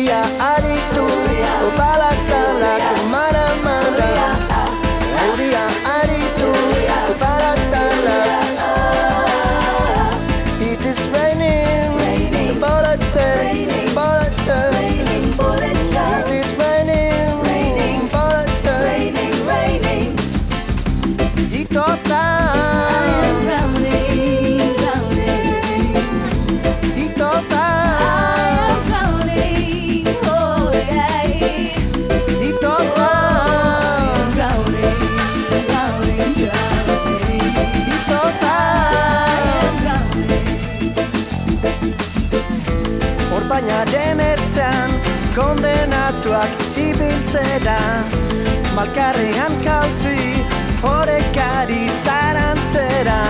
i Ari, tú, ibiltzera Malkarrean kauzi horekari zarantzera.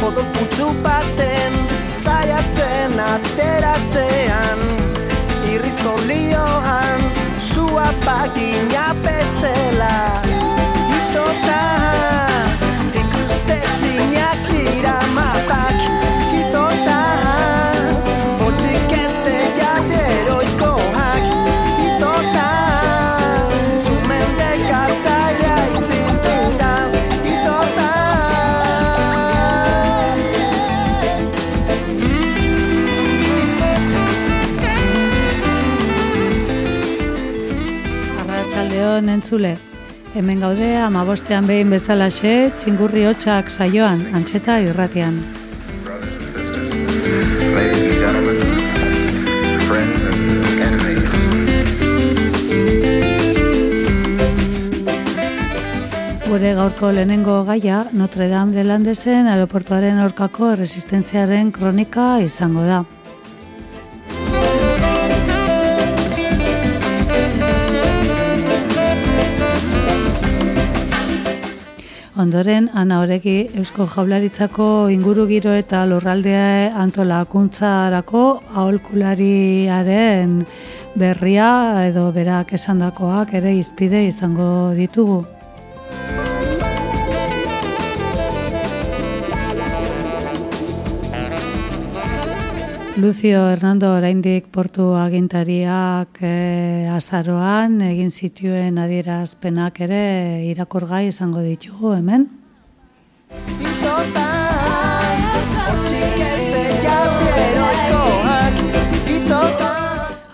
Podo putzu baten zaiatzen ateratzean Irriztolioan sua pagina bezela Itota ikustezinak dira mapak entzule. Hemen gaude amabostean behin bezalaxe, txingurri hotxak saioan, antxeta irratian. Gure gaurko lehenengo gaia Notre Dame de Landesen aeroportuaren aurkako resistentziaren kronika izango da. Ondoren, Ana Oregi Eusko Jaularitzako ingurugiro eta lurraldea antolakuntzarako aholkulariaren berria edo berak esandakoak ere izpide izango ditugu. Lucio Hernando oraindik portu agintariak e, azaroan egin zituen adierazpenak ere irakurgai izango ditugu hemen.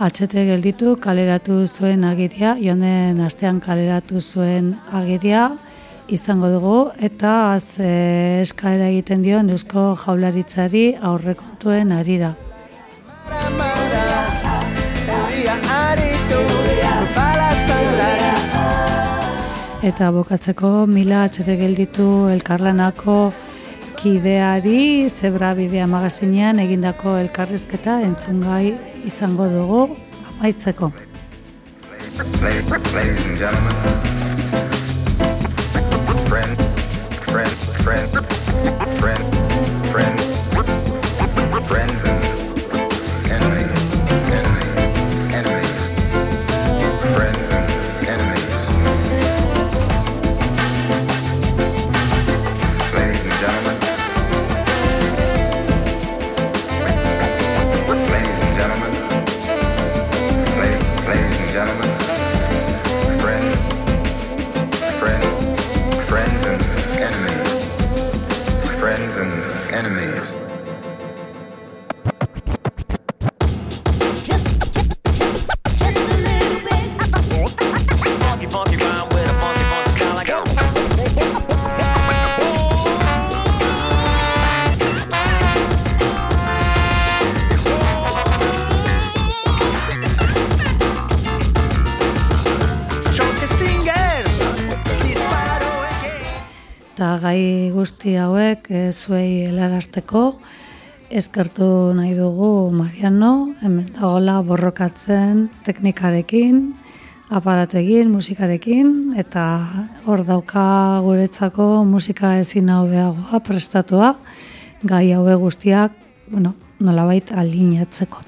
Atxete gelditu kaleratu zuen agiria, jonen astean kaleratu zuen agiria izango dugu eta az e, eskaera egiten dion Eusko Jaularitzari aurrekontuen arira. Eta bokatzeko mila atxete gelditu elkarlanako kideari Zebra Bidea magazinean egindako elkarrizketa entzungai izango dugu amaitzeko. Ladies, and gentlemen, friend, friend, eh, zuei helarazteko eskertu nahi dugu Mariano, hemen dagoela borrokatzen teknikarekin, aparatu egin, musikarekin, eta hor dauka guretzako musika ezin hau behagoa prestatua, gai haue guztiak, bueno, nolabait alineatzeko.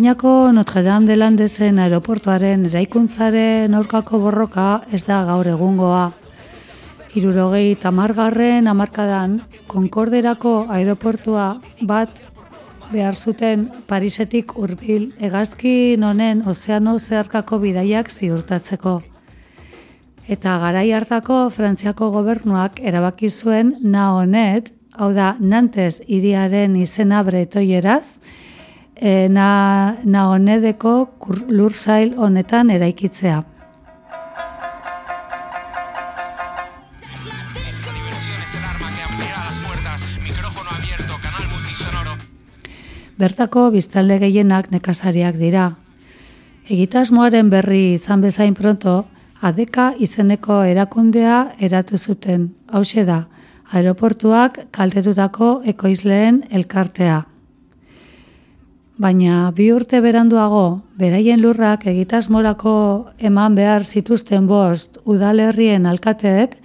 Bretañako Notre Dame de Landesen aeroportuaren eraikuntzaren aurkako borroka ez da gaur egungoa. Irurogei tamargarren amarkadan Konkorderako aeroportua bat behar zuten Parisetik hurbil hegazkin honen ozeano zeharkako bidaiak ziurtatzeko. Eta garai hartako Frantziako gobernuak erabaki zuen Naonet, hau da Nantes hiriaren izena bretoieraz, e, na, Naonedeko lursail honetan eraikitzea. Bertako biztanle gehienak nekazariak dira. Egitasmoaren berri izan bezain pronto, adeka izeneko erakundea eratu zuten. Hauxe da, aeroportuak kaltetutako ekoizleen elkartea. Baina bi urte beranduago, beraien lurrak egitasmorako eman behar zituzten bost udalerrien alkateek,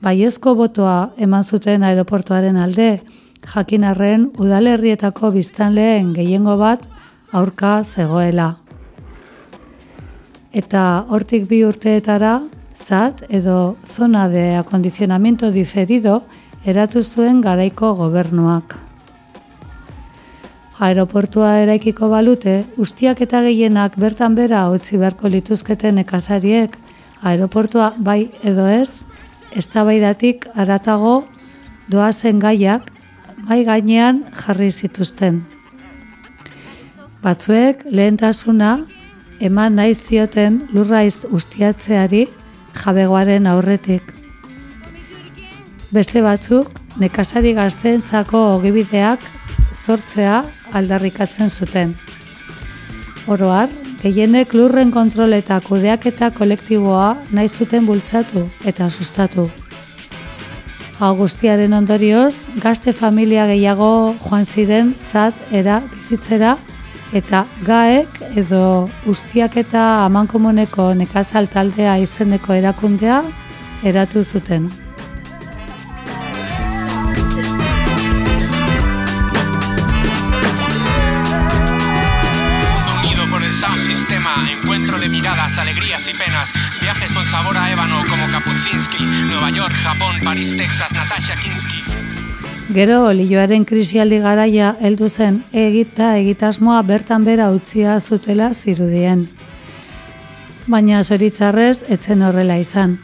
baiezko botoa eman zuten aeroportuaren alde, jakinarren udalerrietako biztanleen gehiengo bat aurka zegoela. Eta hortik bi urteetara, ZAT edo zona de acondicionamiento diferido eratu zuen garaiko gobernuak. Aeroportua eraikiko balute, ustiak eta gehienak bertan bera utzi beharko lituzketen nekazariek, aeroportua bai edo ez, eztabaidatik aratago doazen gaiak mai gainean jarri zituzten. Batzuek lehentasuna eman nahi zioten lurraiz ustiatzeari jabegoaren aurretik. Beste batzuk nekazari gazteentzako ogibideak zortzea aldarrikatzen zuten. Oroar, gehienek lurren kontrol eta kudeaketa kolektiboa nahi zuten bultzatu eta sustatu. Hau guztiaren ondorioz, gazte familia gehiago joan ziren zat era bizitzera eta gaek edo ustiak eta amankomuneko nekazal taldea izeneko erakundea eratu zuten. De miradas, alegrías y penas. Viajes con sabor a ébano como Kapuscinski. Nueva York, Japón, París, Texas, Natasha Kinsky. Gero, olioaren krisialdi garaia heldu zen egita egitasmoa bertan bera utzia zutela zirudien. Baina zoritzarrez etzen horrela izan.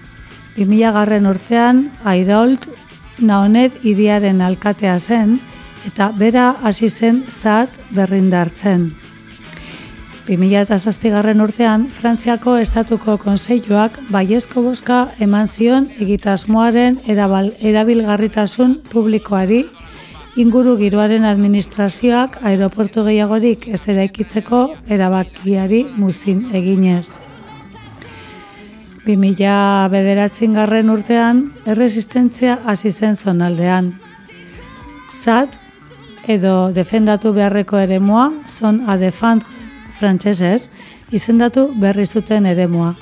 2000 garren urtean, Airolt naonet iriaren alkatea zen, eta bera hasi zen zat berrindartzen. 2007 garren urtean, Frantziako Estatuko Konseilloak baiezko boska eman zion egitasmoaren erabal, erabilgarritasun publikoari inguru giroaren administrazioak aeroportu gehiagorik ez eraikitzeko erabakiari muzin eginez. 2000 bederatzen garren urtean, erresistentzia hasi zen zonaldean. Zat, edo defendatu beharreko eremua, zon a defendre frantsesez, izendatu berri zuten eremua.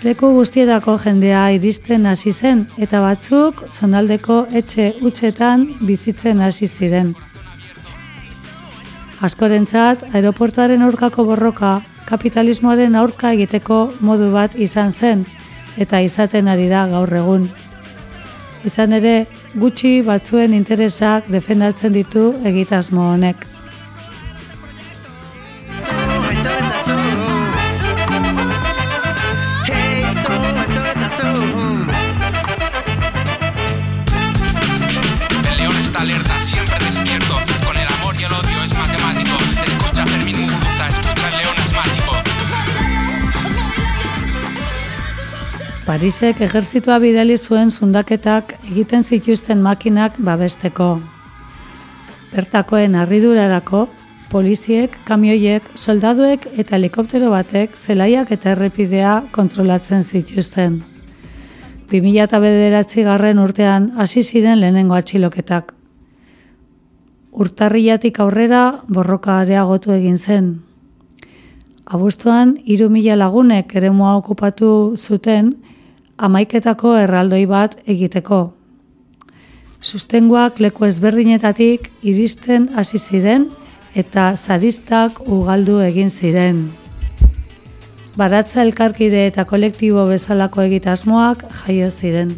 Leku guztietako jendea iristen hasi zen eta batzuk zonaldeko etxe utxetan bizitzen hasi ziren. Askorentzat, aeroportuaren aurkako borroka kapitalismoaren aurka egiteko modu bat izan zen eta izaten ari da gaur egun. Izan ere, gutxi batzuen interesak defendatzen ditu egitasmo honek. Parisek ejerzitua bidali zuen zundaketak egiten zituzten makinak babesteko. Bertakoen harridurarako, poliziek, kamioiek, soldaduek eta helikoptero batek zelaiak eta errepidea kontrolatzen zituzten. 2009 garren urtean hasi ziren lehenengo atxiloketak. Urtarriatik aurrera borroka areagotu egin zen. Abuztuan, hiru mila lagunek eremua okupatu zuten amaiketako erraldoi bat egiteko. Sustengoak leku ezberdinetatik iristen hasi ziren eta zadistak ugaldu egin ziren. Baratza elkarkide eta kolektibo bezalako egitasmoak jaio ziren.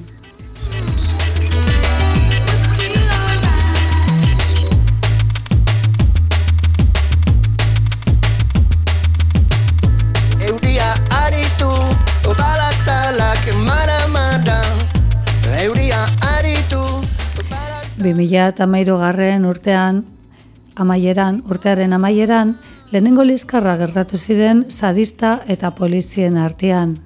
2008 garren urtean, amaieran, urtearen amaieran, lehenengo lizkarra gertatu ziren sadista eta polizien artean.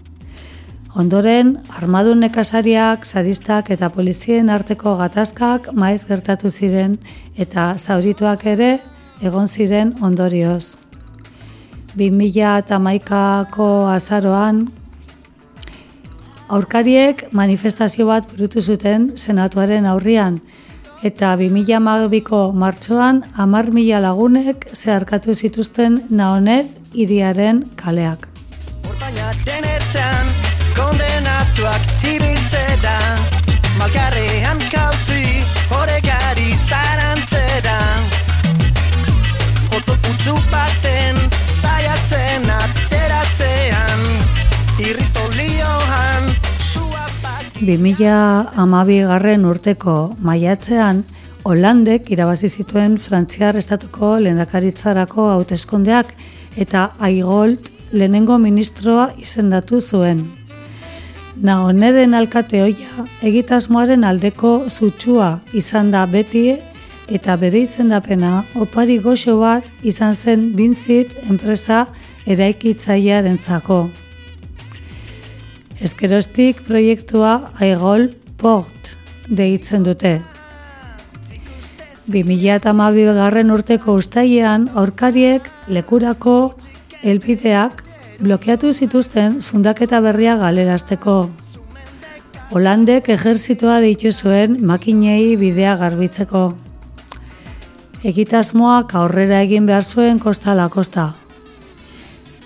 Ondoren, armadun nekasariak, sadistak eta polizien arteko gatazkak maiz gertatu ziren eta zaurituak ere egon ziren ondorioz. 2008ko azaroan, aurkariek manifestazio bat burutu zuten senatuaren aurrian, eta 2012ko martxoan hamar mila lagunek zeharkatu zituzten naonez hiriaren kaleak. Baina denetzean kondenatuak ibiltzera Malkarrean kauzi horregari zarantzera Otoputzu baten 2012 garren urteko maiatzean, Holandek irabazi zituen Frantziar estatuko lehendakaritzarako hauteskundeak eta Aigolt lehenengo ministroa izendatu zuen. Naoneden alkate hoia egitasmoaren aldeko zutsua izan da beti eta bere izendapena opari goxo bat izan zen binzit enpresa eraikitzailearentzako. Ezkerostik proiektua Aigol Port deitzen dute. 2012 garren urteko ustailean aurkariek lekurako helbideak blokeatu zituzten zundaketa berria galerazteko. Holandek ejerzitoa deitu zuen makinei bidea garbitzeko. Egitasmoak aurrera egin behar zuen kostala kosta.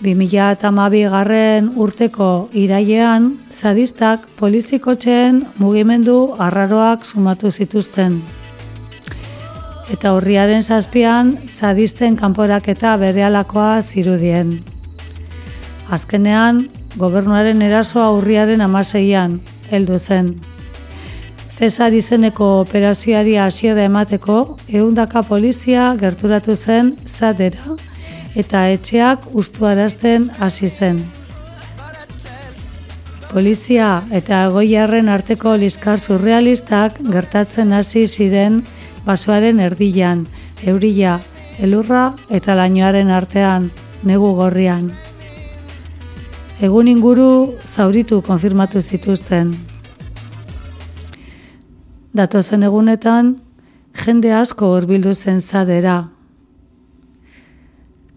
2012 garren urteko irailean, zadistak polizikotxeen mugimendu arraroak sumatu zituzten. Eta horriaren zazpian, zadisten kanporaketa berealakoa zirudien. Azkenean, gobernuaren erasoa urriaren amaseian, heldu zen. Cesar izeneko operazioari hasiera emateko, ehundaka polizia gerturatu zen zadera, eta etxeak ustuarazten hasi zen. Polizia eta egoiarren arteko liskar surrealistak gertatzen hasi ziren basoaren erdian, eurila, elurra eta lainoaren artean, negu gorrian. Egun inguru zauritu konfirmatu zituzten. Datozen egunetan, jende asko hurbildu zen zadera.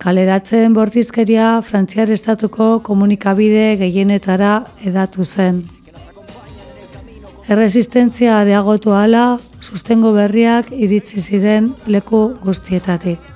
Kaleratzen bortizkeria Frantziar estatuko komunikabide gehienetara edatu zen. Erresistentzia areagotu ala, sustengo berriak iritsi ziren leku guztietatik.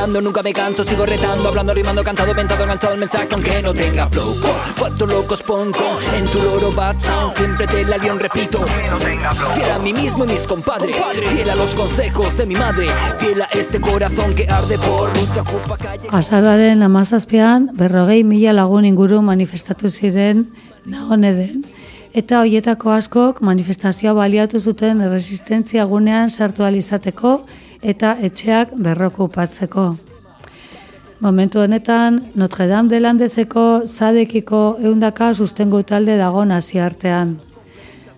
Buscando, nunca me canso, sigo retando, hablando, rimando, cantado, ventado, enganchado el mensaje aunque no tenga flow. Cuatro locos ponco en tu loro bad siempre te la león, repito. Fiel a mí mismo y mis compadres, fiel a los consejos de mi madre, fiel a este corazón que arde por lucha, ocupa calle. Azaroaren amazazpian, berrogei mila lagun inguru manifestatu ziren nagoneden. Eta hoietako askok manifestazioa baliatu zuten erresistentzia gunean sartu ahal izateko eta etxeak berrokupatzeko. Momentu honetan, Notre Dame de Landeseko zadekiko eundaka sustengo talde dago naziartean.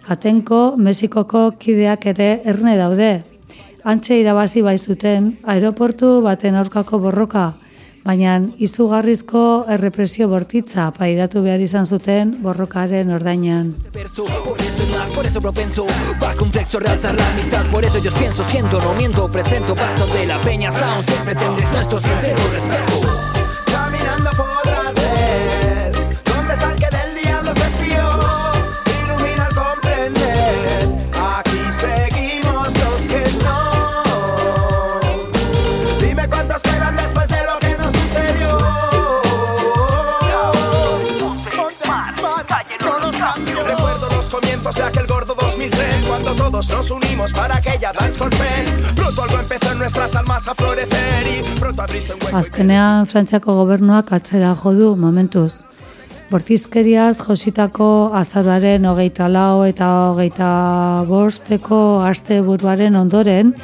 Atenko, Mexikoko kideak ere erne daude. Antxe irabazi bai zuten aeroportu baten aurkako borroka, baina izugarrizko errepresio bortitza pairatu behar izan zuten borrokaren ordainean. Comienzos de aquel gordo 2003 cuando todos nos unimos para aquella Dancehall Fest. Pronto algo empezó en nuestras almas a florecer y pronto abriste un hueco. Azkenean Frantziako gobernuak atzera jo du momentuz. Bortizkeriaz jositako azaroaren hogeita lau eta hogeita bosteko aste buruaren ondoren,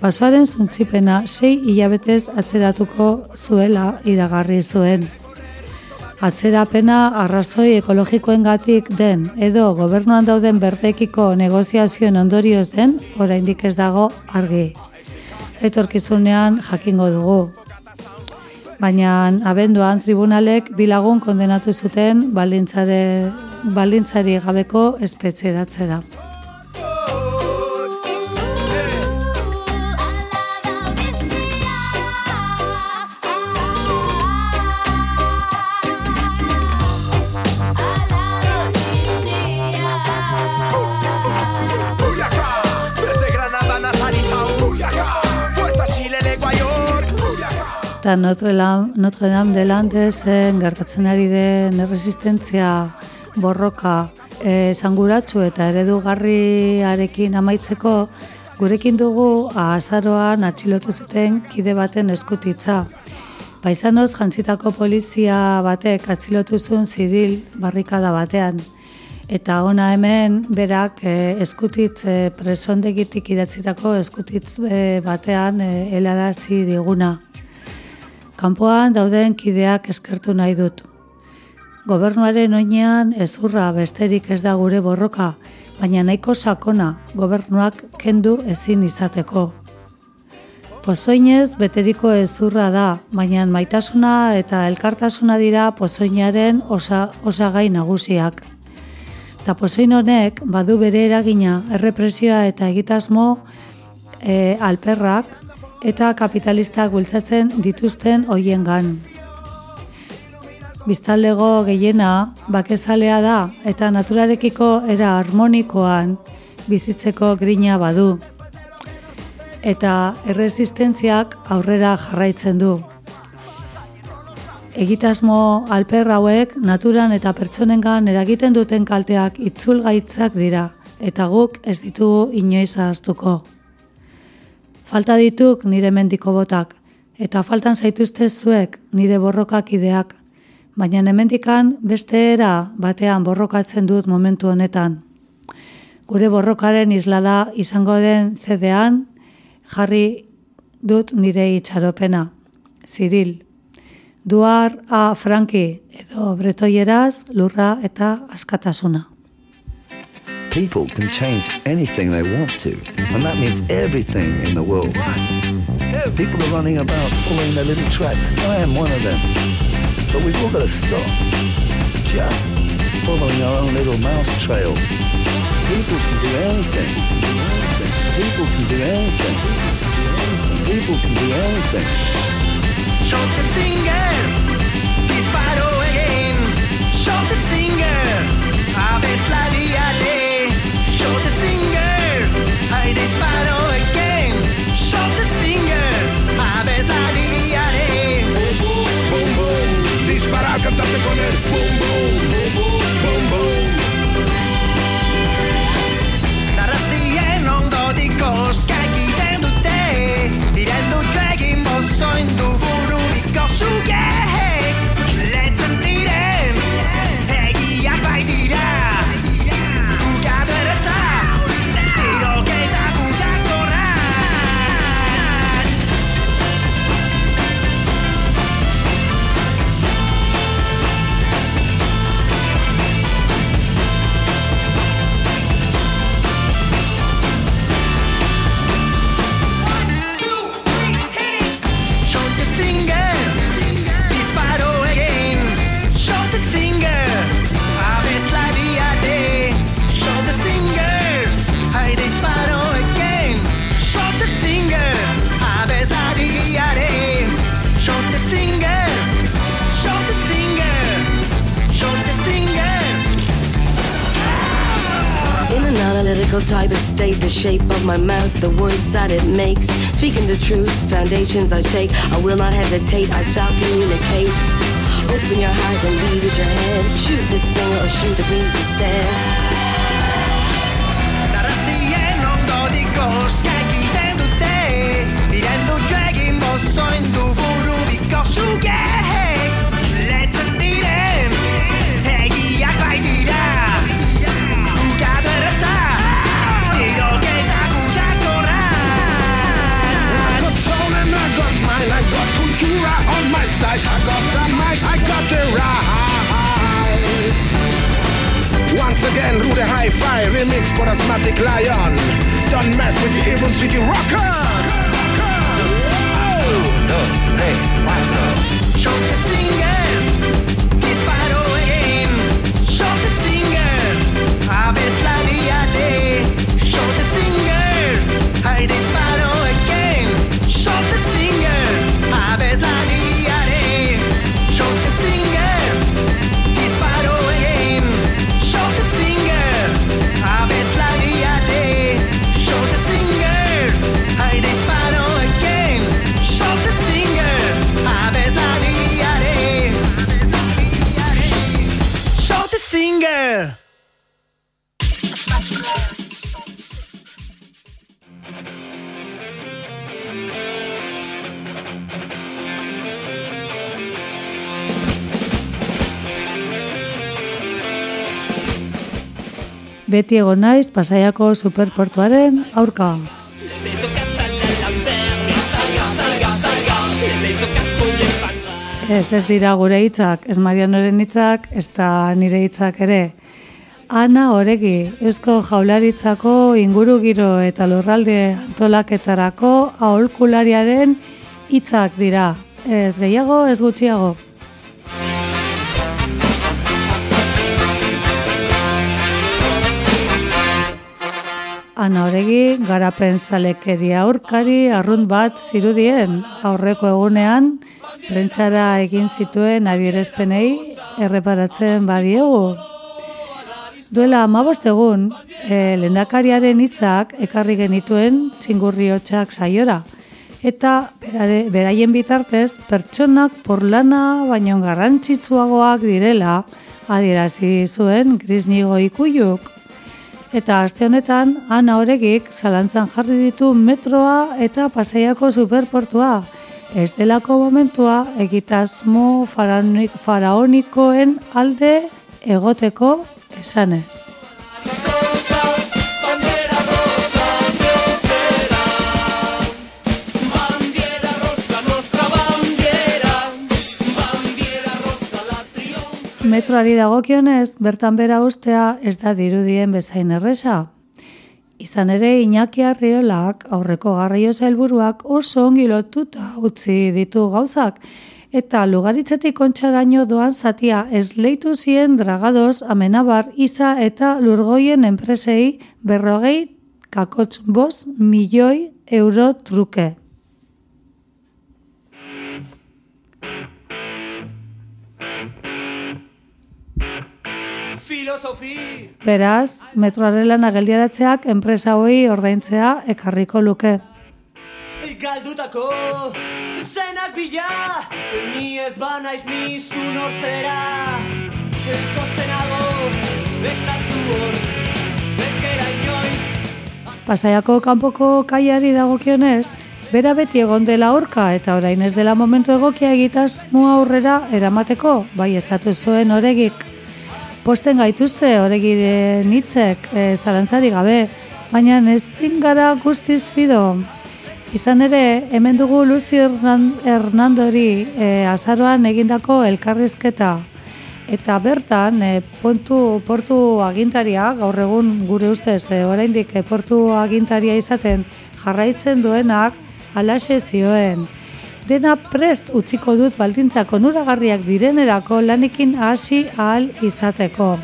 basoaren zuntzipena sei hilabetez atzeratuko zuela iragarri zuen. Atzerapena arrazoi ekologikoengatik den edo gobernuan dauden berdekiko negoziazioen ondorioz den, oraindik ez dago argi. Etorkizunean jakingo dugu. Baina abenduan tribunalek bilagun kondenatu zuten baldintzare, baldintzari gabeko espetxeratzera. Eta Notre, Notre Dame de Landesen gertatzen ari den erresistentzia borroka eh, zanguratsu eta eredugarriarekin amaitzeko gurekin dugu azaroan atxilotu zuten kide baten eskutitza. Paisanoz jantzitako polizia batek atzilotu zuen ziril barrikada batean. Eta ona hemen berak eh, eskutitz eh, presondegitik idatzitako eskutitz eh, batean eh, helarazi diguna. Kanpoan dauden kideak eskertu nahi dut. Gobernuaren oinean ezurra besterik ez da gure borroka, baina nahiko sakona gobernuak kendu ezin izateko. Pozoinez beteriko ezurra da, baina maitasuna eta elkartasuna dira pozoinaren osa, osagai nagusiak. Eta pozoin honek badu bere eragina errepresioa eta egitasmo e, alperrak eta kapitalistak bultzatzen dituzten hoiengan. Biztalego gehiena bakezalea da eta naturarekiko era harmonikoan bizitzeko grina badu. Eta erresistentziak aurrera jarraitzen du. Egitasmo alper hauek naturan eta pertsonengan eragiten duten kalteak itzulgaitzak dira eta guk ez ditugu inoiz ahaztuko. Falta dituk nire mendiko botak, eta faltan zaituzte zuek nire borrokak ideak, baina hemendikan beste era batean borrokatzen dut momentu honetan. Gure borrokaren islada izango den zedean jarri dut nire itxaropena. Ziril, duar a franki edo bretoieraz lurra eta askatasuna. People can change anything they want to, and that means everything in the world. People are running about following their little tracks. I am one of them. But we've all got to stop just following our own little mouse trail. People can do anything. People can do anything. People can do anything. Shot the singer, disparo again. Shot the singer, abeslariade. cantante con el boom boom boom boom boom Narrasti in ondo di cosca chiedendo te Direndo che in mosso in dubu l'unico su che the shape of my mouth, the words that it makes. Speaking the truth, foundations I shake. I will not hesitate, I shall communicate. Open your heart and lead with your head. Shoot the singer or shoot the breeze instead. Narrastien ondodiko egiten dute Iren dut jo egin bozoin du burubiko zuge Letzen my side. I got the mic, I got the ride. Once again, Rude Hi-Fi remix for Asthmatic Lion. Don't mess with the Urban City Rockers. Oh! Shot the singer Disparo egin Shot the singer Abeslaria de Shot the singer I disparo Beti egon naiz pasaiako superportuaren aurka. Ez, ez dira gure hitzak, ez Marianoren hitzak, ez da nire hitzak ere. Ana Oregi, Eusko Jaularitzako ingurugiro eta lurralde antolaketarako aholkulariaren hitzak dira. Ez gehiago, ez gutxiago. Ana Oregi, garapen zalekeria aurkari arrunt bat zirudien aurreko egunean, prentsara egin zituen adierazpenei erreparatzen badiegu. Duela amabost egun, e, lendakariaren hitzak ekarri genituen txingurriotxak saiora. Eta berare, beraien bitartez, pertsonak porlana baino garrantzitsuagoak direla adierazi zuen Grisnigo ikuyuk. Eta aste honetan, Ana Oregik zalantzan jarri ditu metroa eta pasaiako superportua. Ez delako momentua egitasmo faraonik, faraonikoen alde egoteko esanez. Metroari dagokionez, bertan bera ustea ez da dirudien bezain erresa. Izan ere, Iñaki Arriolak aurreko garraio helburuak oso ongi lotuta utzi ditu gauzak, eta lugaritzetik kontxaraino doan zatia esleitu zien dragadoz amenabar iza eta lurgoien enpresei berrogei kakotx bost milioi euro truke. Beraz, metroaren lana geldiaratzeak enpresa hoi ordaintzea ekarriko luke. Galdutako zenak bila Ni ez banaiz nizu nortzera Elko zenago eta Ez gera inoiz Pasaiako kanpoko kaiari dagokionez, bera beti egon dela aurka eta orain ez dela momentu egokia egitasmoa aurrera eramateko, bai estatu zuen oregik. Posten gaituzte oregiren hitzek e, zalantzari gabe, baina ezin gara guztiz fido. Izan ere, hemen dugu Luzi Hernan- Hernandori e, azaroan egindako elkarrizketa. Eta bertan, e, pontu, portu agintaria, gaur egun gure ustez, e, oraindik e, portu agintaria izaten jarraitzen duenak, alaxe zioen. Dena prest utziko dut baldintzak onuragarriak direnerako lanekin hasi ahal izateko.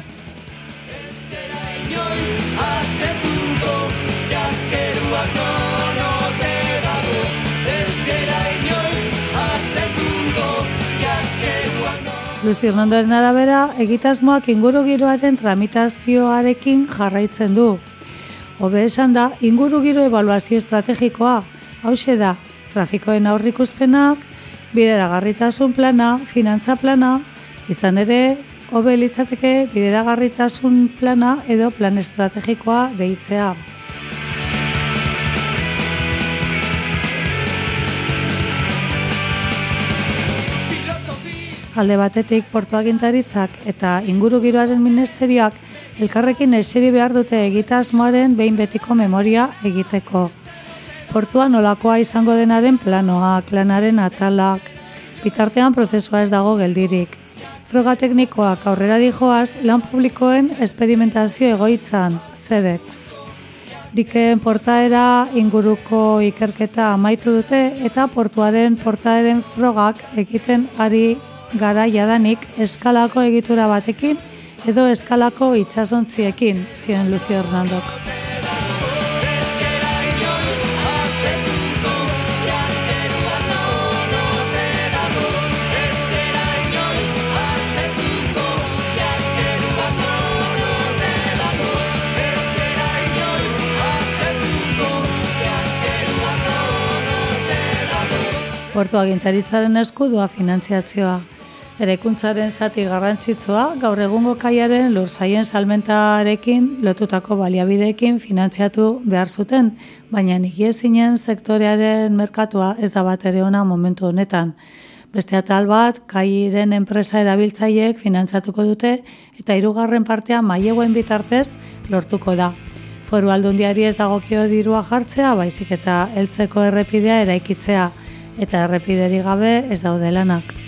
Luzi Hernandoren arabera, egitasmoak inguru giroaren tramitazioarekin jarraitzen du. Hobe esan da, inguru giro evaluazio estrategikoa, hause da, trafikoen aurrikuspenak, bideragarritasun plana, finantza plana, izan ere, hobe litzateke bideragarritasun plana edo plan estrategikoa deitzea. Alde batetik portu agintaritzak eta inguru giroaren ministerioak elkarrekin eseri behar dute egitasmoaren behin betiko memoria egiteko. Portua nolakoa izango denaren planoak, lanaren atalak, bitartean prozesua ez dago geldirik. Froga teknikoak aurrera dijoaz lan publikoen esperimentazio egoitzan, CEDEX. Dikeen portaera inguruko ikerketa amaitu dute eta portuaren portaeren frogak egiten ari gara jadanik eskalako egitura batekin edo eskalako itsasontziekin, zioen Lucio Hernandok. Portu agintaritzaren eskudua finantziazioa. Eraikuntzaren zati garrantzitsua gaur egungo kaiaren lursaien salmentarekin lotutako baliabideekin finantziatu behar zuten, baina nigiezinen sektorearen merkatua ez da bat ere ona momentu honetan. Beste atal bat, kairen enpresa erabiltzaileek finantzatuko dute eta hirugarren partea maileguen bitartez lortuko da. Foru aldundiari ez dagokio dirua jartzea, baizik eta heltzeko errepidea eraikitzea eta errepideri gabe ez daude lanak.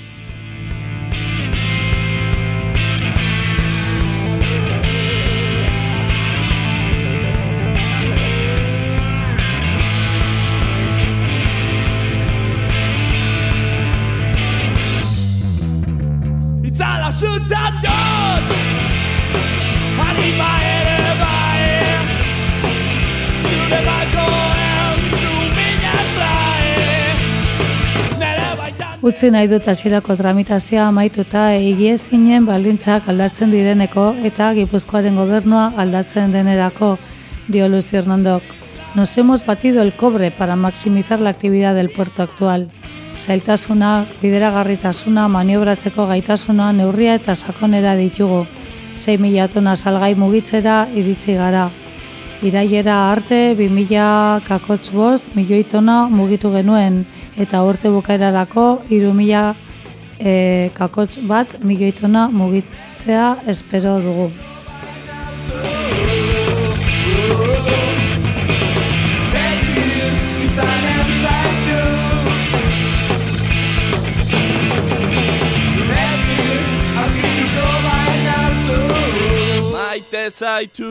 Utzi nahi dut hasierako tramitazioa amaituta egie zinen baldintzak aldatzen direneko eta Gipuzkoaren gobernua aldatzen denerako, dio Lucio Hernandok. Nos hemos batido el cobre para maximizar la actividad del puerto actual. Zailtasuna, bideragarritasuna, maniobratzeko gaitasuna, neurria eta sakonera ditugu. 6 mila tona salgai mugitzera iritsi gara. Iraiera arte 2000 kakotz bost milioi tona mugitu genuen eta urte bukaerarako 3000 e, kakotz bat milioi tona mugitzea espero dugu. Maite zaitu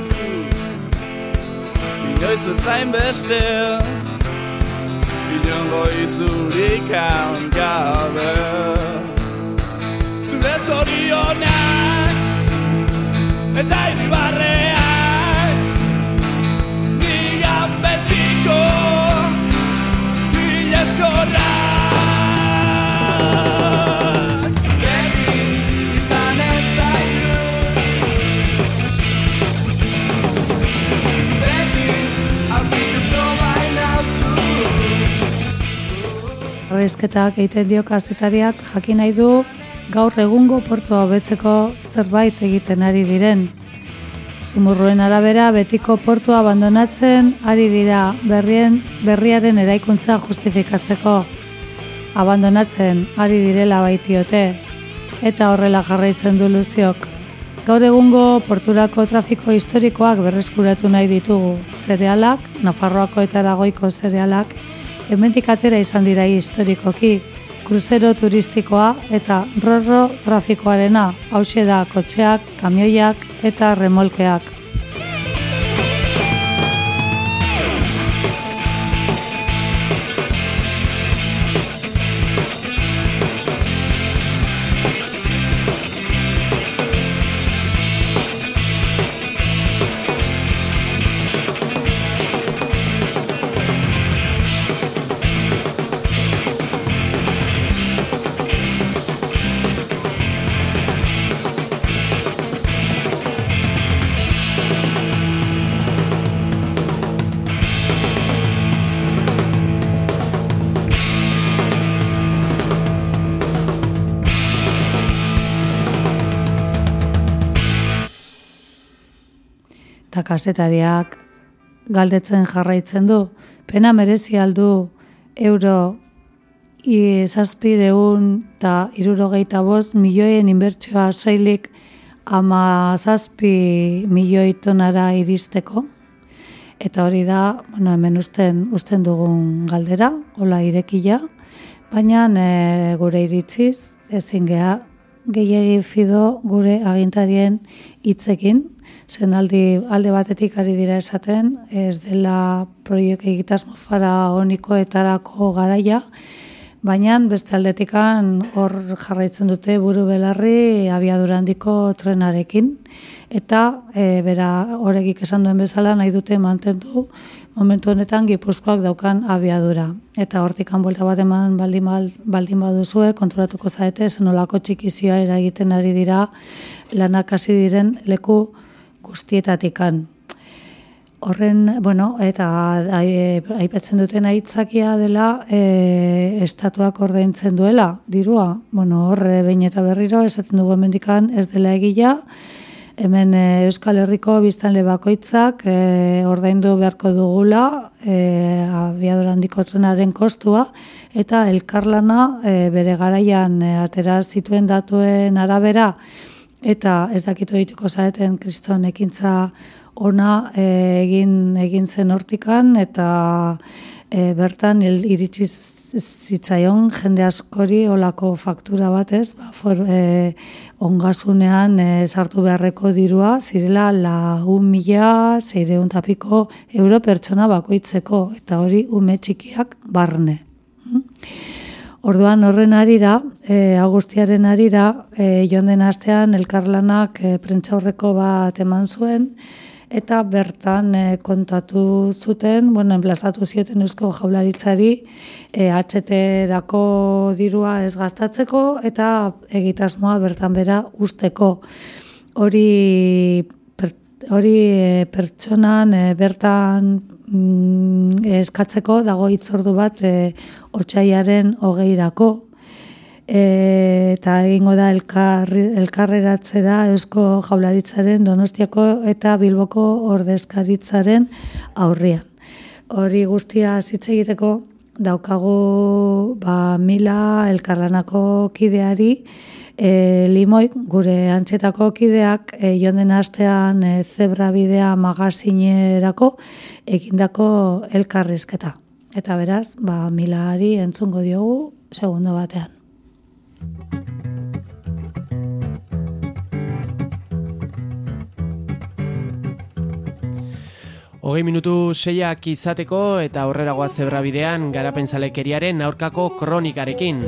Inoiz bezain beste Inongo izurik haun gabe Zure zorionak Eta irribarreak Nila betiko Ilezkorrak Arrizketak egiten dio kazetariak jakin nahi du gaur egungo portua hobetzeko zerbait egiten ari diren. Zumurruen arabera betiko portua abandonatzen ari dira berrien, berriaren eraikuntza justifikatzeko. Abandonatzen ari direla baitiote eta horrela jarraitzen du luziok. Gaur egungo porturako trafiko historikoak berreskuratu nahi ditugu. Zerealak, Nafarroako eta Aragoiko zerealak, hemendik atera izan dira historikoki, kruzero turistikoa eta rorro trafikoarena, hause da kotxeak, kamioiak eta remolkeak. Kasetariak galdetzen jarraitzen du. Pena merezi aldu euro zazpireun eta irurogeita bost milioien inbertsioa sailik ama zazpi milioi tonara iristeko. Eta hori da, bueno, hemen usten, usten dugun galdera, hola irekila, baina e, gure iritziz, ezin geha, gehiagi fido gure agintarien hitzekin, zen aldi, alde batetik ari dira esaten, ez dela proiek egitasmo faraonikoetarako garaia, baina beste aldetikan hor jarraitzen dute buru belarri abiadura handiko trenarekin, eta e, bera horregik esan duen bezala nahi dute mantendu momentu honetan gipuzkoak daukan abiadura. Eta hortikan buelta bat eman baldin, bal- baldin baduzue, konturatuko zaete, zenolako txikizioa eragiten ari dira lanak hasi diren leku guztietatikan. Horren, bueno, eta ai- aipatzen duten aitzakia dela e, estatuak ordaintzen duela, dirua. Bueno, horre behin eta berriro, esaten dugu hemendikan ez dela egila, hemen e, Euskal Herriko biztanle bakoitzak e, ordaindu beharko dugula e, abiadura handiko trenaren kostua eta elkarlana e, bere garaian e, atera zituen datuen arabera. Eta ez dakitu dituko zaeten kriston ekintza ona e, egin egin zen hortikan eta e, bertan iritsi zitzaion jende askori olako faktura bat ez, ba, for, e, ongasunean e, sartu beharreko dirua, zirela lau mila zeireun tapiko euro pertsona bakoitzeko, eta hori ume txikiak barne. Mm? Orduan horren arira, e, augustiaren arira, e, joan den astean elkarlanak e, prentxaurreko bat eman zuen, eta bertan e, kontatu zuten, bueno, enplazatu zioten eusko jaularitzari, e, HT-rako dirua ez gastatzeko, eta egitasmoa bertan bera usteko. Hori per, hori e, pertsonan e, bertan mm, eskatzeko dago hitzordu bat e, otsaiaren hogeirako, e, eta egingo da elkarri, elkarreratzera Eusko Jaularitzaren Donostiako eta Bilboko ordezkaritzaren aurrian. Hori guztia hitz egiteko daukagu ba, mila elkarlanako kideari e, limoi gure antxetako kideak e, joan den astean e, zebra bidea magazinerako egindako elkarrizketa. Eta beraz, ba, milari entzungo diogu segundo batean. Hogei minutu seiak izateko eta aurreragoa zebra bidean garapen zalekeriaren aurkako kronikarekin.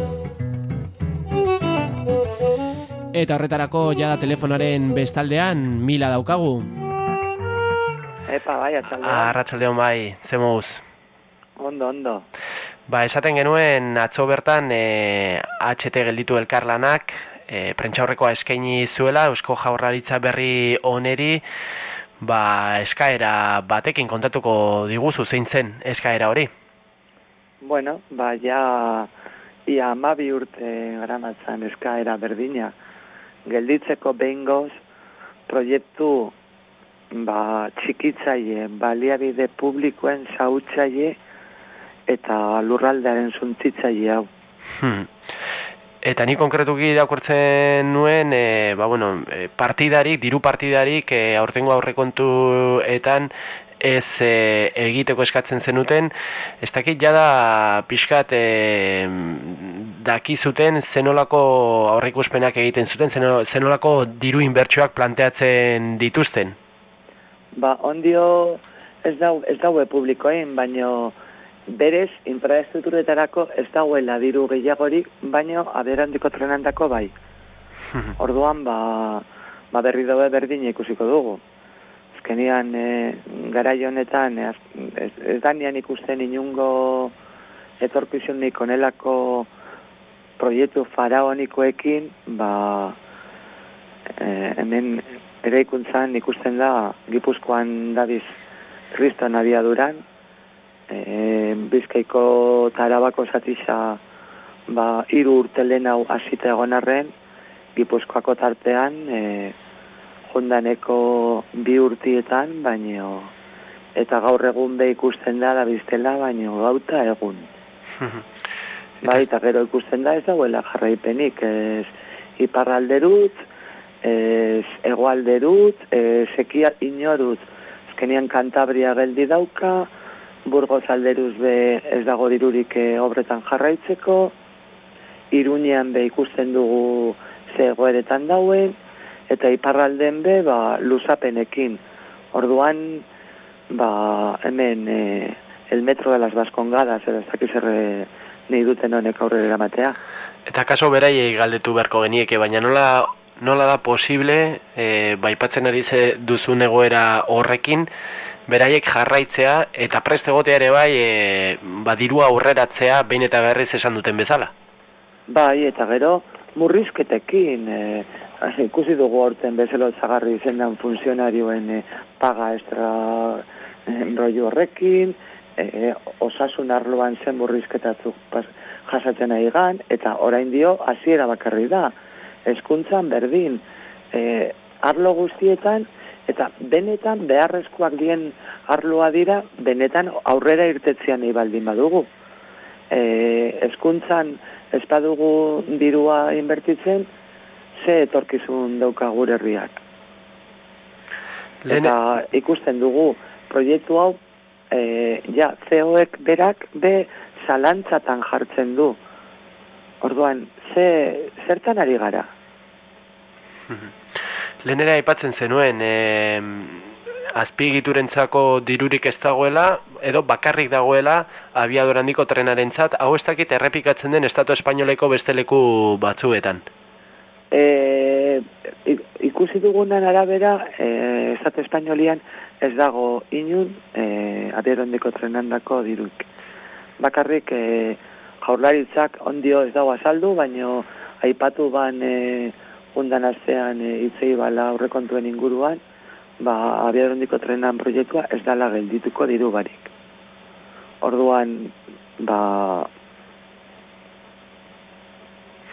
Eta horretarako jada telefonaren bestaldean mila daukagu. Epa, bai, atzaldean. Arratsaldeon bai, zemuz. Ondo, ondo. Ba, esaten genuen atzo bertan e, HT gelditu elkarlanak e, prentxaurrekoa eskaini zuela Eusko Jaurlaritza berri oneri ba, eskaera batekin kontatuko diguzu zein zen eskaera hori. Bueno, ba, ja, ia amabi urte garamatzan eskaera berdina. Gelditzeko behingoz proiektu ba, txikitzaile, baliabide publikoen zautzaile eta lurraldearen suntzitzaile hau. Hmm. Eta ni konkretuki irakurtzen nuen, e, ba, bueno, e, partidarik, diru partidarik, e, aurtengo aurrekontuetan ez e, egiteko eskatzen zenuten, ez dakit jada pixkat e, dakizuten zenolako aurreikuspenak egiten zuten, zeno- zenolako diru inbertsioak planteatzen dituzten. Ba, ondio ez dau, ez daue publikoen, baino berez infraestrukturetarako ez dauela diru gehiagorik, baino aberandiko trenandako bai. Orduan, ba, ba berri daue berdina ikusiko dugu. Azkenian, e, garai honetan, e, az- ez, ez danian ikusten inungo etorkizunik onelako proiektu faraonikoekin, ba, e, hemen eraikuntzan ikusten da Gipuzkoan dabiz kriston abiaduran, e, Bizkaiko tarabako zatisa ba, hiru urte lehen hau hasita egon arren, Gipuzkoako tartean, e, jondaneko bi urtietan, baino eta gaur egun be ikusten da da biztela, baino gauta egun. Bai, eta gero ikusten da ez dagoela jarraipenik, ez iparralderut, ez egoalderut, ez ekia inorut, ezkenian Kantabria geldi dauka, Burgos alderuz be ez dago dirurik eh, obretan jarraitzeko, Iruñean be ikusten dugu ze egoeretan dauen, eta iparralden be ba, luzapenekin. Orduan, ba, hemen e, el metro de las Bascongadas, edo ez dakiz erre nahi duten honek aurrera eramatea. Eta kaso beraiei galdetu beharko genieke, baina nola, nola da posible, e, baipatzen ari ze duzun egoera horrekin, beraiek jarraitzea eta prest egotea ere bai, e, ba, dirua aurreratzea behin eta berriz esan duten bezala. Bai, eta gero murrizketekin, e, ikusi dugu horten bezalo zagarri izendan funtzionarioen e, paga extra e, rollo horrekin, e, osasun arloan zen murrizketatzuk pas, jasatzen ari gan, eta orain dio hasiera bakarri da. Hezkuntzan berdin, e, arlo guztietan, eta benetan beharrezkoak dien arloa dira, benetan aurrera irtetzean nahi baldin badugu. E, hezkuntzan ez badugu dirua inbertitzen, ze etorkizun dauka gure herriak. Lehen- Eta ikusten dugu proiektu hau, e, ja, zeoek berak be zalantzatan jartzen du. Orduan, ze, zertan ari gara? Lehenera aipatzen zenuen, e, azpiegiturentzako dirurik ez dagoela, edo bakarrik dagoela abiador handiko trenarentzat, hau ez dakit errepikatzen den Estatu Espainoleko beste leku batzuetan. E, ik- ikusi dugunan arabera, e, Estate Espainolian ez dago inun e, abiarondiko trenandako diruk. Bakarrik e, jaurlaritzak ondio ez dago azaldu, baino aipatu ban e, undan astean e, itzei bala aurrekontuen inguruan, ba, abiarondiko trenan proiektua ez dala geldituko diru barik. Orduan, ba,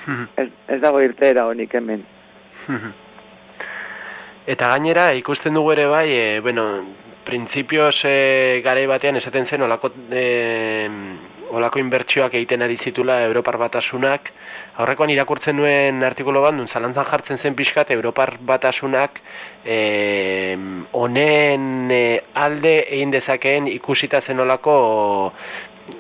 ez, ez dago irteera honik hemen. Eta gainera ikusten dugu ere bai, e, bueno, printzipioz e, garai batean esaten zen olako, e, olako inbertsioak egiten ari zitula Europar Batasunak. Aurrekoan irakurtzen nuen artikulu bat, nun zalantzan jartzen zen pixkat Europar Batasunak honen e, alde egin dezakeen ikusita zen olako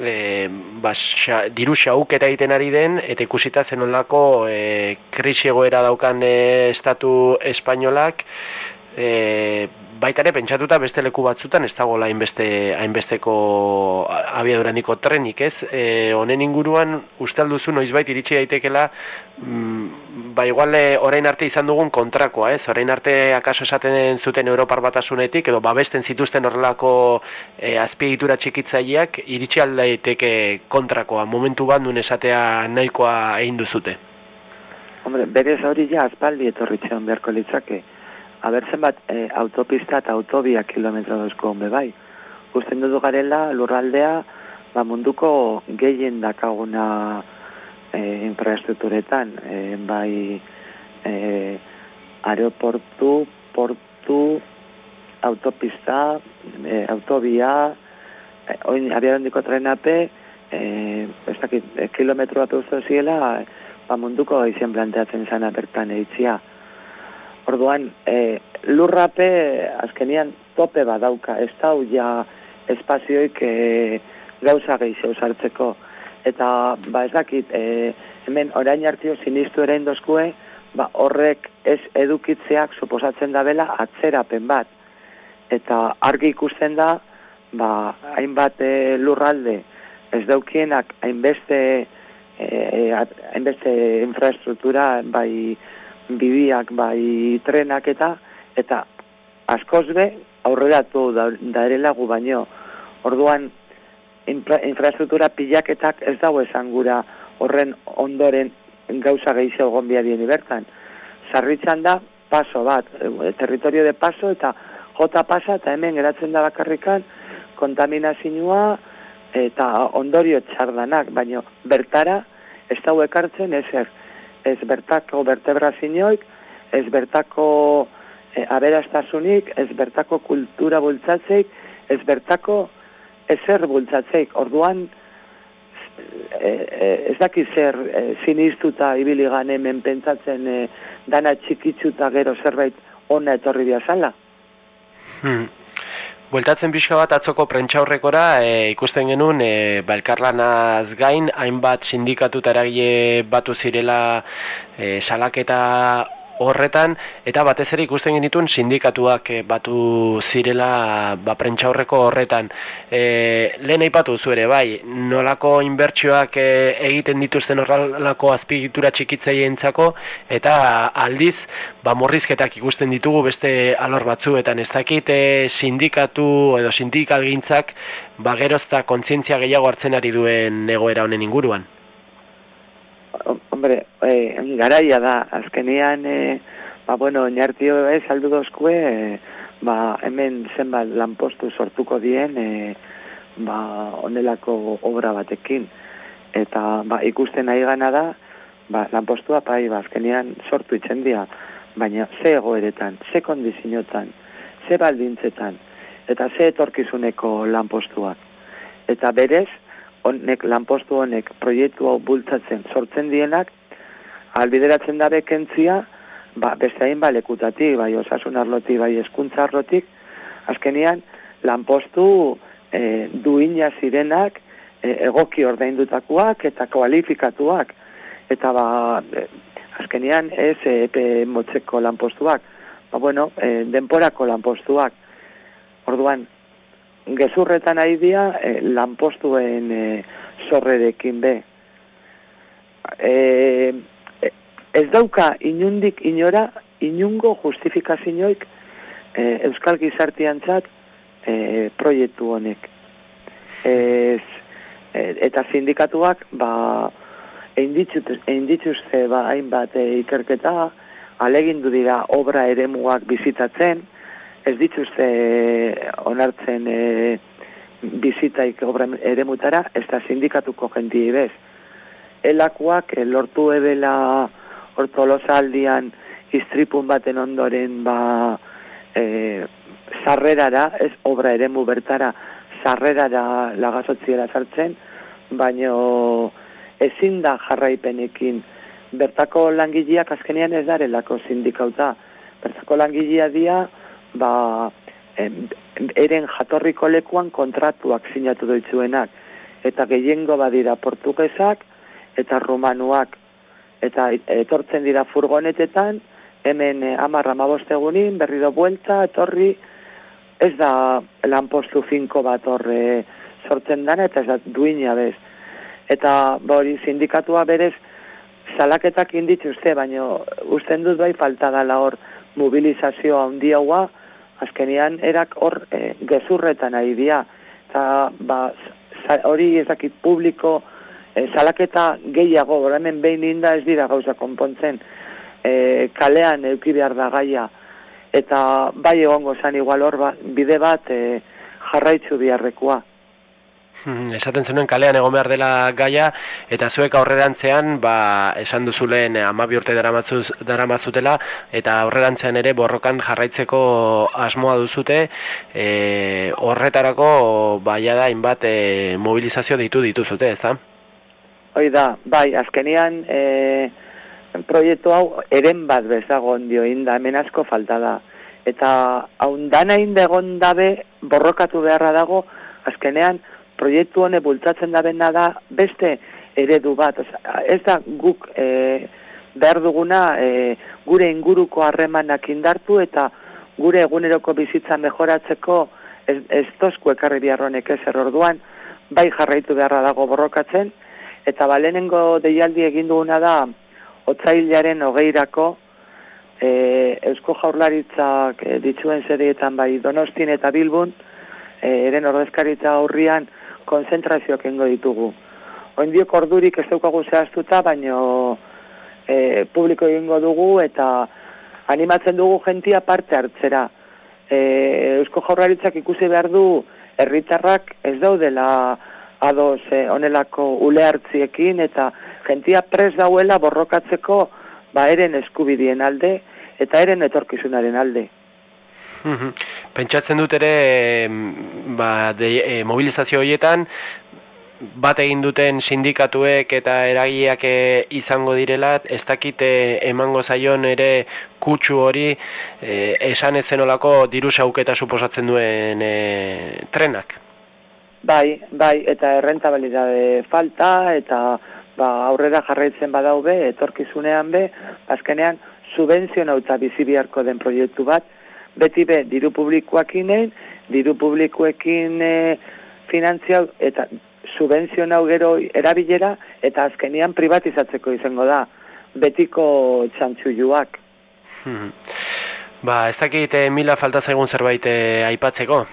e, ba, xa, diru xauketa egiten ari den, eta ikusita zenolako e, krisi egoera daukan e, estatu espainolak, e, baita ere pentsatuta beste leku batzutan ez dagoela hainbeste hainbesteko a- abiadurandiko trenik, ez? E, honen inguruan uste alduzu noizbait iritsi daitekela mm, ba igual eh, orain arte izan dugun kontrakoa, ez? Orain arte akaso esaten zuten Europar batasunetik edo babesten zituzten horrelako e, azpiegitura txikitzaileak iritsi al daiteke kontrakoa, momentu bat nun esatea nahikoa egin duzute. Hombre, berez hori ja aspaldi etorritzen beharko litzake. Aber zenbat e, autopista eta autobia kilometro dauzko honbe bai. Gusten dudu garela lurraldea ba, munduko gehien dakaguna e, infrastrukturetan. E, bai e, aeroportu, portu, autopista, e, autobia, e, oin abiarondiko trenape, e, ez dakit, e, kilometro bat uste ziela, ba, munduko izan planteatzen zana bertan eitzia. Orduan, e, lurrape azkenian tope badauka, ez dau ja espazioik e, gauza gehiago sartzeko. Eta, ba ez dakit, e, hemen orain hartio sinistu ere indozkue, ba horrek ez edukitzeak suposatzen dabela atzerapen bat. Eta argi ikusten da, ba hainbat e, lurralde ez daukienak hainbeste e, hainbeste infrastruktura, bai bibiak, bai trenak eta, eta askoz be aurreratu da, darela gu baino. Orduan, infra, infrastruktura pilaketak ez dago esan gura horren ondoren gauza gehiago gonbia dieni bertan. Sarritzan da paso bat, e, territorio de paso eta jota pasa eta hemen geratzen da bakarrikan kontaminazioa eta ondorio txardanak, baino bertara ez dago ekartzen ezer ez bertako vertebrazioik, ez bertako e, aberastasunik, ez bertako kultura bultzatzeik, ez bertako ezer bultzatzeik. Orduan, e, e, ez daki zer e, sinistuta ibili gan hemen pentsatzen e, dana txikitzuta gero zerbait ona etorri biazala. Hmm. Bueltatzen pixka bat atzoko prentxaurrekora e, ikusten genuen e, ba, elkarlanaz gain hainbat sindikatu eta eragile batu zirela e, salaketa horretan eta batez ere ikusten genituen sindikatuak eh, batu zirela ba prentsaurreko horretan. E, lehen aipatu zu ere bai, nolako inbertsioak e, egiten dituzten horrelako azpigitura txikitzaientzako eta aldiz ba morrizketak ikusten ditugu beste alor batzuetan ez dakit e, sindikatu edo sindikalgintzak ba gerozta kontzientzia gehiago hartzen ari duen egoera honen inguruan. Hombre, eh, garaia da, azkenean, eh, ba, bueno, oinartio ez aldu dozkue, eh, ba, hemen zenbat lanpostu sortuko dien, eh, ba, onelako obra batekin. Eta, ba, ikusten nahi gana da, ba, lanpostua pai, ba, azkenean sortu itzen dira, baina ze egoeretan, ze kondiziotan, ze baldintzetan, eta ze etorkizuneko lanpostuak. Eta berez, honek lanpostu honek proiektu hau bultzatzen sortzen dienak albideratzen da bekentzia ba beste hain balekutatik bai osasun arlotik bai hezkuntza arlotik azkenian lanpostu e, duina zirenak e, egoki ordaindutakoak eta kualifikatuak. Eta ba e, azkenian ez e, epe motzeko lanpostuak ba bueno e, denporako lanpostuak. Orduan gezurretan ari dira e, lanpostuen e, sorrerekin be. E, ez dauka inundik inora, inungo justifikazioik e, Euskal Gizartiantzat e, proiektu honek. Ez, e, eta sindikatuak, ba, egin dituzte ba, hainbat e, ikerketa, alegindu dira obra eremuak bizitatzen, ez dituzte onartzen e, bizitaik obra ere mutara, ez da sindikatuko jendi bez. Elakoak e, lortu ebela ortolosa aldian iztripun baten ondoren ba e, sarrerara, ez obra ere bertara, sarrerara lagazotziera sartzen, baino ezin da jarraipenekin bertako langileak azkenean ez darelako sindikauta. Bertako langilea dia, ba, em, eren jatorriko lekuan kontratuak sinatu doitzuenak. Eta gehiengo badira portugesak eta romanuak. Eta etortzen dira furgonetetan, hemen eh, amarra mabostegunin, berri do buelta, etorri, ez da lanpostu finko bat horre sortzen dana, eta ez da duina bez. Eta ba, hori sindikatua berez, salaketak indituzte, baina usten dut bai falta dala hor mobilizazioa handiagoa, azkenian erak hor e, gezurretan ari dira. Eta ba, hori ezakit publiko e, salaketa gehiago, hemen behin inda ez dira gauza konpontzen. E, kalean euki behar da gaia. Eta bai egongo zan igual hor ba, bide bat e, jarraitzu biharrekoa. Hmm, esaten zenuen kalean egon behar dela gaia, eta zuek aurrerantzean, ba, esan duzulen amabi urte daramazutela, eta aurrerantzean ere borrokan jarraitzeko asmoa duzute, e, horretarako baia da inbat e, mobilizazio ditu dituzute, ez da? Hoi da, bai, azkenian e, proiektu hau eren bat bezagon dio inda, hemen asko falta da. Eta haundana indegon dabe borrokatu beharra dago, azkenean, proiektu hone bultzatzen da bena da beste eredu bat. Ez da guk e, behar duguna e, gure inguruko harremanak indartu eta gure eguneroko bizitza mejoratzeko ez, ez tozku ekarri biharronek ez erorduan, bai jarraitu beharra dago borrokatzen, eta balenengo deialdi egin duguna da otzailaren hogeirako e, Eusko Jaurlaritzak e, dituen zerietan bai Donostin eta Bilbun, e, eren ordezkaritza aurrian konzentrazioak ingo ditugu. Oindiok ordurik ez daukagu zehaztuta, baino e, publiko egingo dugu eta animatzen dugu jentia parte hartzera. E, Eusko jaurlaritzak ikusi behar du herritarrak ez daudela ados e, onelako ule hartziekin eta jentia pres dauela borrokatzeko ba eren eskubidien alde eta eren etorkizunaren alde. Pentsatzen dut ere ba, de, e, mobilizazio horietan bat egin duten sindikatuek eta eragileak e, izango direla, ez dakit e, emango zaion ere kutsu hori e, esan ez zenolako diru sauketa suposatzen duen e, trenak. Bai, bai, eta errentabilidade falta, eta ba, aurrera jarraitzen badaube, etorkizunean be, azkenean, subentzionauta bizi beharko den proiektu bat, beti be, diru publikoakin diru publikoekin e, finantzia eta subentzionau gero erabilera, eta azkenean privatizatzeko izango da, betiko txantxujuak. Mhm. Ba, ez dakit e, mila falta zaigun zerbait aipatzeko.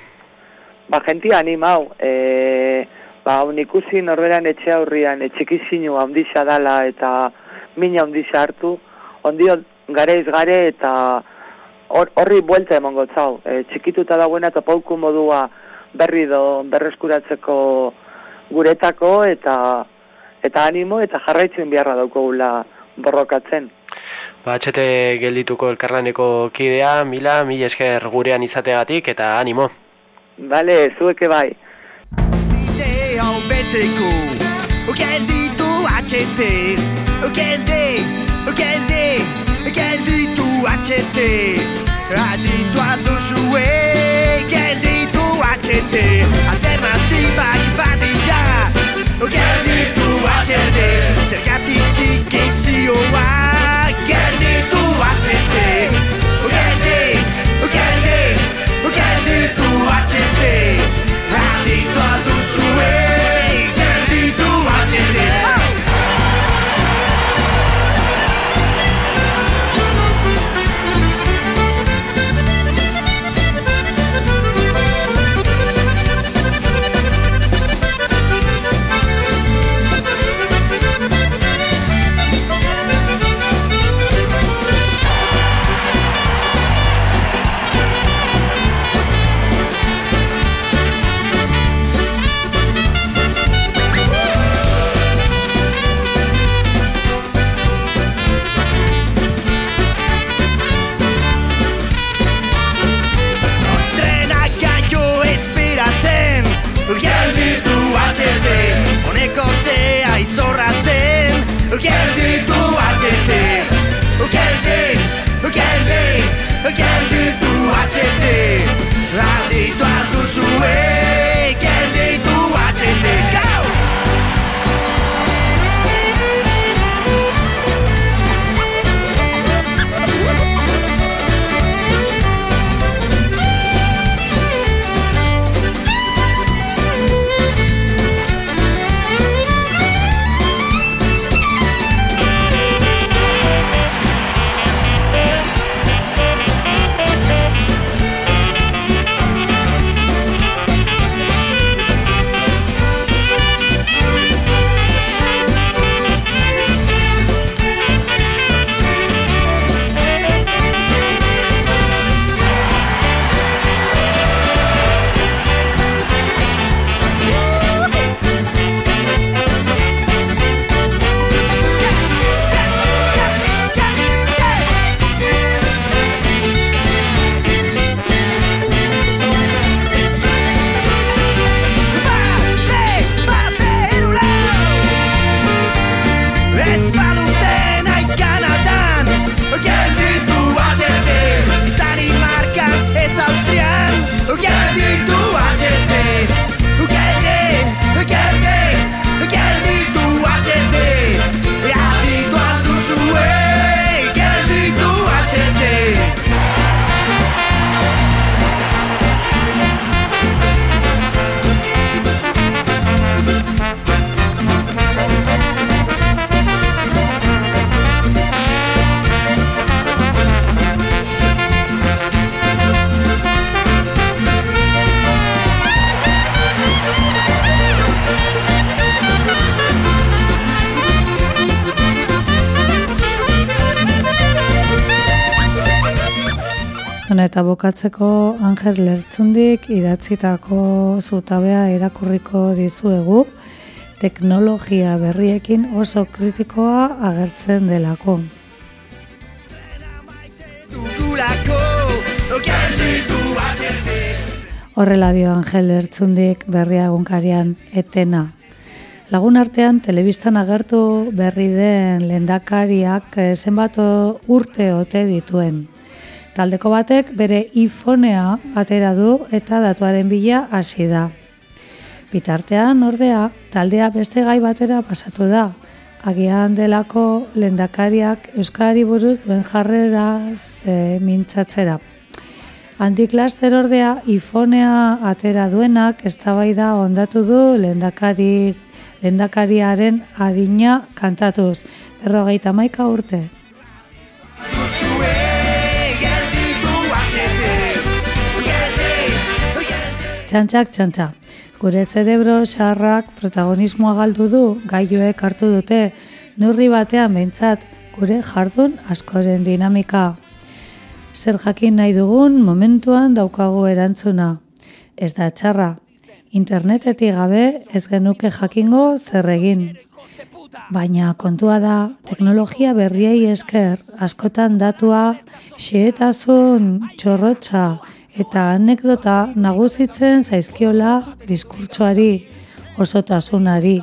Ba, jentia animau, e, ba, ikusi norberan etxe aurrian, etxikizinu handixa dala eta mina handixa hartu, ondio gareiz gare eta hor- horri buelta emongo zau. E, txikituta dagoena eta pauku modua berri do berreskuratzeko guretako eta eta animo eta jarraitzen beharra daukagula borrokatzen. Ba, atxete geldituko elkarlaneko kidea, mila, mila esker gurean izateagatik eta animo. Bale, zueke bai. Bide hau betzeko Gelditu atxete Gelde, gelditu atxete Aditu alduzue Gelditu atxete Alternatibak badira Gelditu atxete Zergatik txikizioa Gelditu atxete eta bokatzeko Angel Lertzundik idatzitako zutabea irakurriko dizuegu teknologia berriekin oso kritikoa agertzen delako. Horrela dio Angel Ertzundik berria egunkarian etena. Lagun artean, telebistan agertu berri den lendakariak eh, zenbat urte ote dituen. Taldeko batek bere ifonea atera du eta datuaren bila hasi da. Bitartean, ordea, taldea beste gai batera pasatu da. Agian delako lendakariak Euskari buruz duen jarreraz e, mintzatzera. Handik laster ordea, ifonea atera duenak eztabaida ondatu du lendakari, lendakariaren adina kantatuz. Berrogeita maika urte. Txantxak txantxa. Gure zerebro xarrak protagonismoa galdu du, gaioek hartu dute, neurri batean behintzat, gure jardun askoren dinamika. Zer jakin nahi dugun momentuan daukagu erantzuna. Ez da txarra. Internetetik gabe ez genuke jakingo zer egin. Baina kontua da, teknologia berriei esker, askotan datua, xeetasun, txorrotxa eta anekdota nagusitzen zaizkiola diskurtsoari, osotasunari.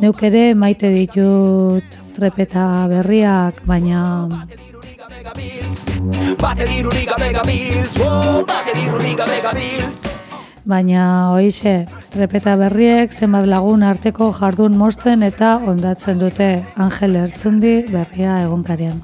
Neuk ere maite ditut trepeta berriak, baina baina hoize, trepeta berriek zenbat lagun arteko jardun mosten eta ondatzen dute Angel Ertzundi berria egunkarian.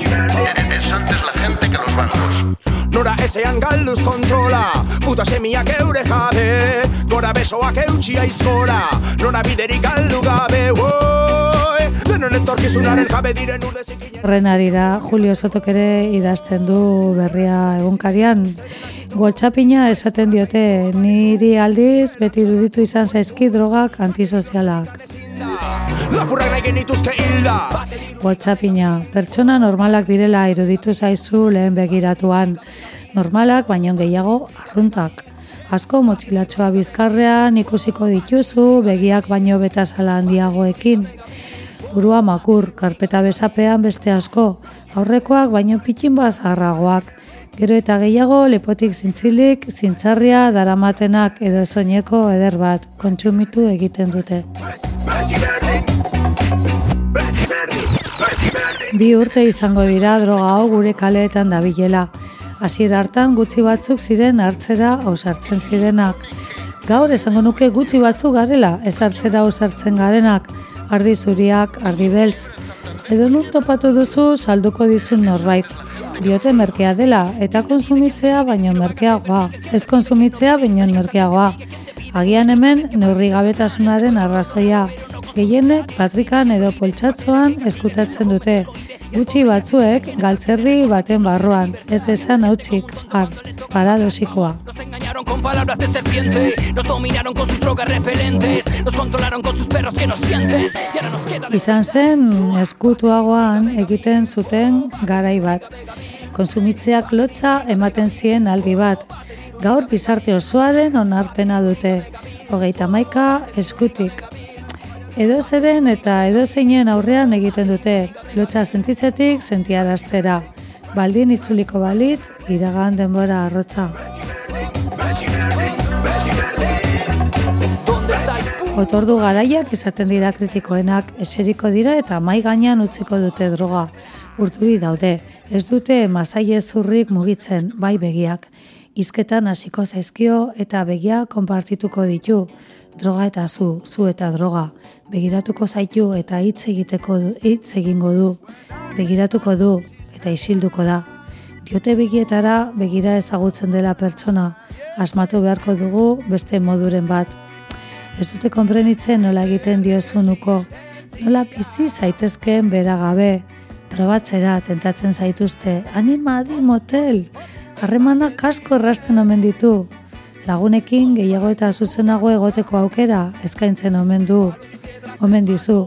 Es antes la gente que los bancos. Nora ezean galduz kontrola Puta semiak eure jabe Gora besoak eutxi aizgora Nora biderik galdu gabe Oi, Denon etorkizunaren jabe diren urdezik Horren arira, Julio Sotok ere idazten du berria egunkarian. Goltxapina esaten diote, niri aldiz beti iruditu izan zaizki drogak antisozialak. Lapurrak nahi genituzke hilda Goltxapina, pertsona normalak direla iruditu zaizu lehen begiratuan. Normalak, baino gehiago arruntak. Asko motxilatxoa bizkarrean ikusiko dituzu, begiak baino betazala handiagoekin. Burua makur, karpeta besapean beste asko, aurrekoak baino pitxin bazarragoak. Gero eta gehiago lepotik zintzilik, zintzarria, daramatenak edo soineko eder bat, kontsumitu egiten dute. Bi urte izango dira droga hau gure kaleetan dabilela. Hasiera hartan gutxi batzuk ziren hartzera osartzen zirenak. Gaur esango nuke gutxi batzuk garela, ez hartzera osartzen garenak, ardi zuriak, ardi beltz. Edo nun topatu duzu salduko dizun norbait. Diote merkea dela eta konsumitzea baino merkeagoa. Ez konsumitzea baino merkeagoa. Agian hemen neurri gabetasunaren arrazoia. Gehienek patrikan edo poltsatzoan eskutatzen dute. Gutxi batzuek galtzerdi baten barruan, ez dezan hautsik, har, paradosikoa. engañaron con palabras de serpiente, nos dominaron con sus drogas repelentes, nos controlaron con sus perros que nos sienten, y ahora nos queda Izan zen eskutuagoan egiten zuten garai bat. Konsumitzeak lotza ematen zien aldi bat. Gaur bizarte osoaren onarpena dute. Hogeita maika eskutik. Edo zeren eta edo zeinen aurrean egiten dute. Lotza sentitzetik sentiaraztera. Baldin itzuliko balitz, iragan denbora arrotza. Otordu garaiak izaten dira kritikoenak, eseriko dira eta mai gainean utziko dute droga. Urduri daude, ez dute masaile zurrik mugitzen, bai begiak. Hizketan hasiko zaizkio eta begia konpartituko ditu. Droga eta zu, zu eta droga. Begiratuko zaitu eta hitz egiteko hitz egingo du. Begiratuko du eta isilduko da. Diote begietara begira ezagutzen dela pertsona, asmatu beharko dugu beste moduren bat. Ez dute konprenitzen nola egiten diozunuko, nola bizi zaitezkeen bera gabe, probatzera tentatzen zaituzte, anima adi motel, harremanak asko errasten omen ditu, lagunekin gehiago eta zuzenago egoteko aukera eskaintzen omen du, omen dizu,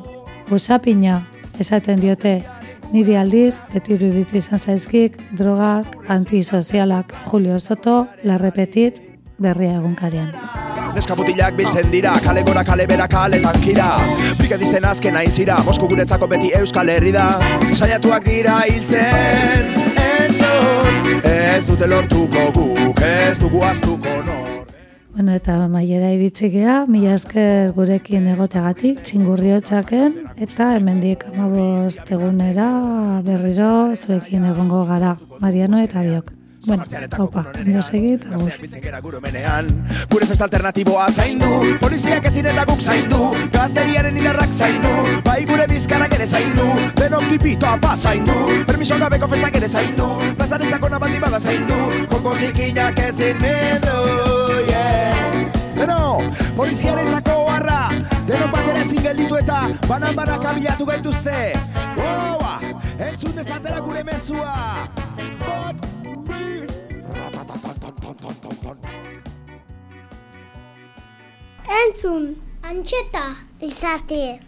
busapina, esaten diote, niri aldiz, beti iruditu izan zaizkik, drogak, antisozialak, Julio Soto, la repetit, berria egunkarian. Neska mutilak biltzen dira, kale gora kale bera kale tankira Brigadisten azken aintzira, Mosko guretzako beti euskal herri da Saiatuak dira hiltzen, entzun Ez dute lortuko guk, ez dugu aztuko nor Bueno, eta maiera iritsi gea, mila esker gurekin egoteagatik, txingurri hotxaken, eta hemendik amabost egunera berriro zuekin egongo gara, Mariano eta biok. Bueno, opa, ondo segit, agur. Gure festa alternatiboa zaindu Poliziak ezin eta guk zaindu Gazteriaren indarrak zaindu Bai gure bizkarak ere zaindu Denok tipitoa pa zaindu Permiso gabeko festak ere zaindu Plazarentzako nabandi bada zaindu Joko zikinak ezin mendu yeah. Beno, poliziaren zako harra Denok batera ezin gelditu eta Banan banak abilatu gaituzte Oa, entzun dezatera gure mezua Entzun, antxeta, izate.